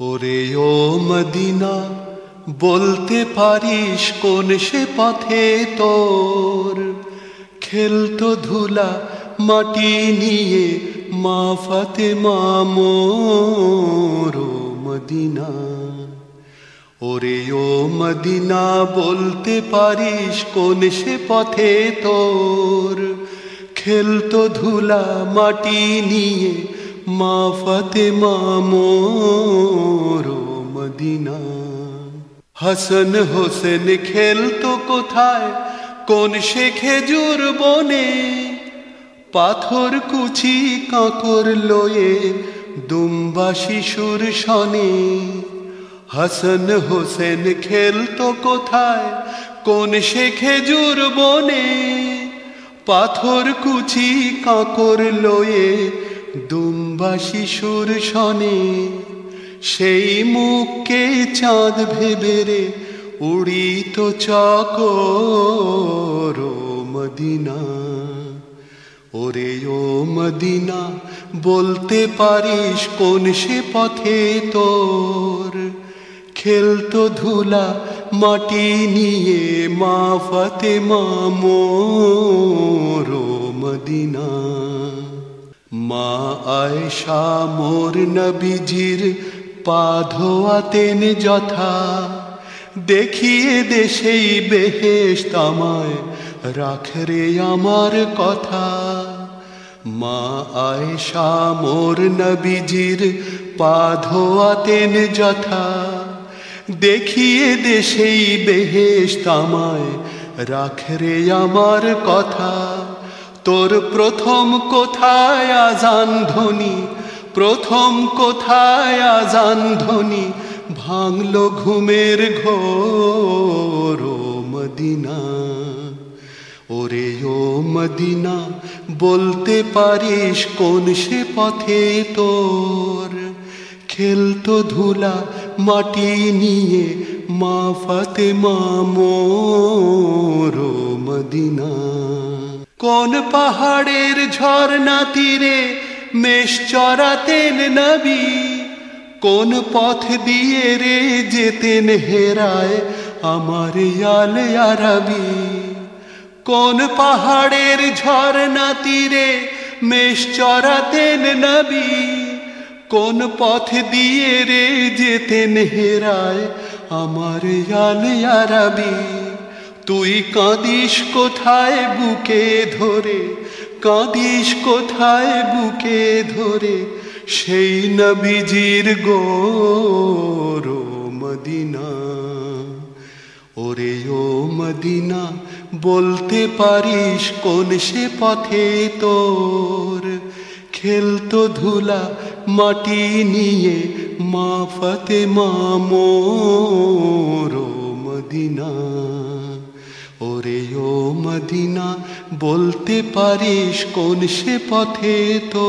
ওরে ও মদিনা, বলতে পারিস কোন সে পথে তোর? খেলতো ধুলা মাটি নিয়ে মা ফাতে মদিনা। ওরে ও মদিনা, বলতে পারিস কোন সে পথে তোর? খেলতো ধুলা মাটি নিয়ে মা ফাতে মামোর ও মদিনা। হাসন হোসেন খেলতো কোথায়? কোন সে খেজুর বনে? পাথর কুচি কাঁকর লয়ে দুম্বা শিশুর সনে হাসন হোসেন খেলতো কোথায়? কোন সে খেজুর বনে? পাথর কুচি কাঁকর লয়ে দুম্বা শিশুর সনে সেই মুখকে চাঁদ ভেবে রে উড়িত চকর মদিনা। ওরে ও মদিনা, বলতে পারিস কোন সে পথে তোর? খেলতো ধুলা মাটি নিয়ে মা ফতে মামোর ও মদিনা। মা আয়সা মোর নবীজির পা ধোয়াতেন যথা। দেখিয়ে দেশেই বেহেশ তামায় রাখ রে আমার কথা। মা আয়সা মোর নবীজির পা ধোয়াতেন যথা। দেখিয়ে দেশেই বেহেশ তামায় রাখ রে আমার কথা। তোর প্রথম কোথায় আজান ধ্বনি? প্রথম কোথায় আজান ধ্বনি? ভাঙলো ঘুমের ঘোর মদিনা। ওরে ও মদিনা, বলতে পারিস কোন সে পথে তোর? খেলতো ধুলা মাটি নিয়ে, মা ফাতে মামোর ও মদিনা। কোন পাহাড়ের ঝর্ণা তীরে মেষ চরাতেন নবী? কোন পথ দিয়ে রে যেতেন হেরায় আমার ইয়াল আরবি? কোন পাহাড়ের ঝর্ণা তীরে মেষ চরাতেন নবী? কোন পথ দিয়ে রে যেতেন হেরায় আমার ইয়াল আরবি? তুই কাঁদিস কোথায় বুকে ধরে? কাঁদিস কোথায় বুকে ধরে? সেই নবীজির গোর মদিনা। ওরে ও মদিনা, বলতে পারিস কোন সে পথে তোর? খেলতো ধুলা, মাটি নিয়ে মা ফতে ও মদিনা। মদিনা বলতে পারিস কোন সে পথে তো?